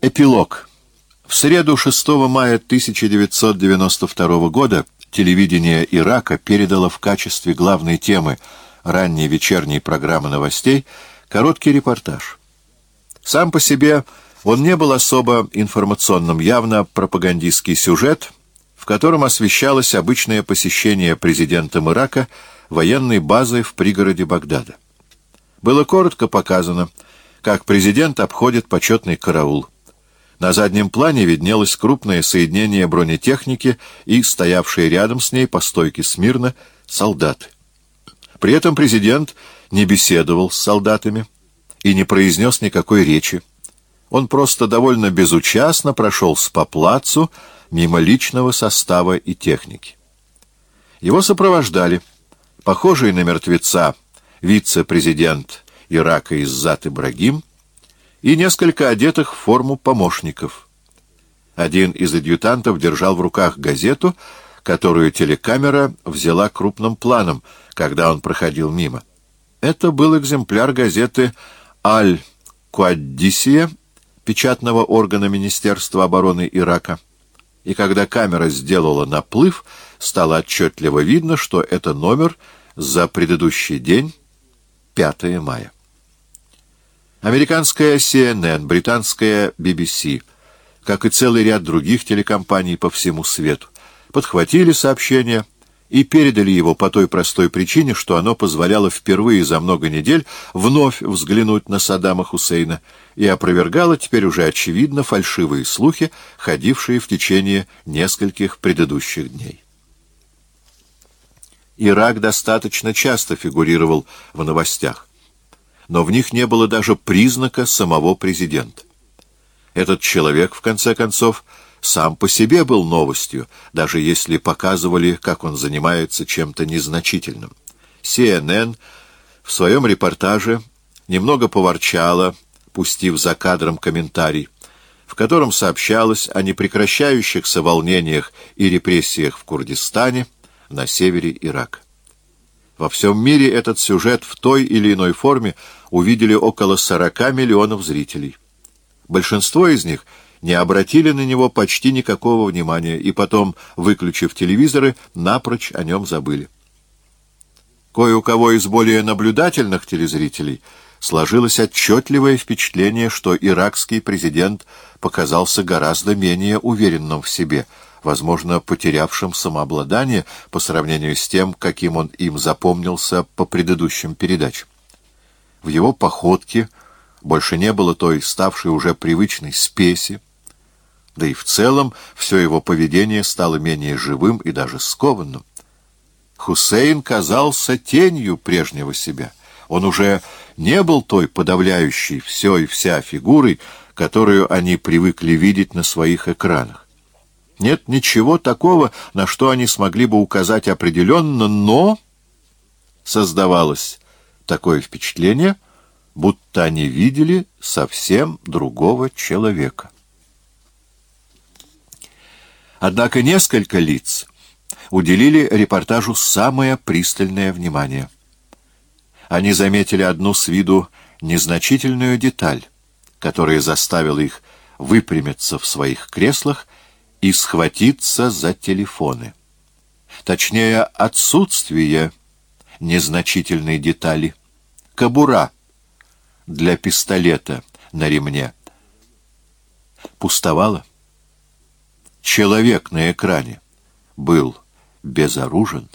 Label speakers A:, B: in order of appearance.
A: Эпилог. В среду 6 мая 1992 года телевидение Ирака передало в качестве главной темы ранней вечерней программы новостей короткий репортаж. Сам по себе он не был особо информационным, явно пропагандистский сюжет, в котором освещалось обычное посещение президентом Ирака военной базы в пригороде Багдада. Было коротко показано, как президент обходит почетный караул. На заднем плане виднелось крупное соединение бронетехники и стоявшие рядом с ней по стойке смирно солдаты. При этом президент не беседовал с солдатами и не произнес никакой речи. Он просто довольно безучастно прошелся по плацу мимо личного состава и техники. Его сопровождали похожий на мертвеца вице-президент Ирака Иззат Ибрагим и несколько одетых в форму помощников. Один из адъютантов держал в руках газету, которую телекамера взяла крупным планом, когда он проходил мимо. Это был экземпляр газеты «Аль-Куаддисия», печатного органа Министерства обороны Ирака. И когда камера сделала наплыв, стало отчетливо видно, что это номер за предыдущий день, 5 мая. Американская CNN, британская BBC, как и целый ряд других телекомпаний по всему свету, подхватили сообщение и передали его по той простой причине, что оно позволяло впервые за много недель вновь взглянуть на Саддама Хусейна и опровергало теперь уже очевидно фальшивые слухи, ходившие в течение нескольких предыдущих дней. Ирак достаточно часто фигурировал в новостях но в них не было даже признака самого президента. Этот человек, в конце концов, сам по себе был новостью, даже если показывали, как он занимается чем-то незначительным. CNN в своем репортаже немного поворчала, пустив за кадром комментарий, в котором сообщалось о непрекращающихся волнениях и репрессиях в Курдистане на севере Ирака. Во всем мире этот сюжет в той или иной форме увидели около 40 миллионов зрителей. Большинство из них не обратили на него почти никакого внимания и потом, выключив телевизоры, напрочь о нем забыли. Кое у кого из более наблюдательных телезрителей сложилось отчетливое впечатление, что иракский президент показался гораздо менее уверенным в себе – возможно, потерявшим самообладание по сравнению с тем, каким он им запомнился по предыдущим передачам. В его походке больше не было той ставшей уже привычной спеси, да и в целом все его поведение стало менее живым и даже скованным. Хусейн казался тенью прежнего себя. Он уже не был той подавляющей все и вся фигурой, которую они привыкли видеть на своих экранах. Нет ничего такого, на что они смогли бы указать определенно, но создавалось такое впечатление, будто они видели совсем другого человека. Однако несколько лиц уделили репортажу самое пристальное внимание. Они заметили одну с виду незначительную деталь, которая заставила их выпрямиться в своих креслах и схватиться за телефоны. Точнее, отсутствие незначительной детали. Кобура для пистолета на ремне. Пустовало. Человек на экране был безоружен.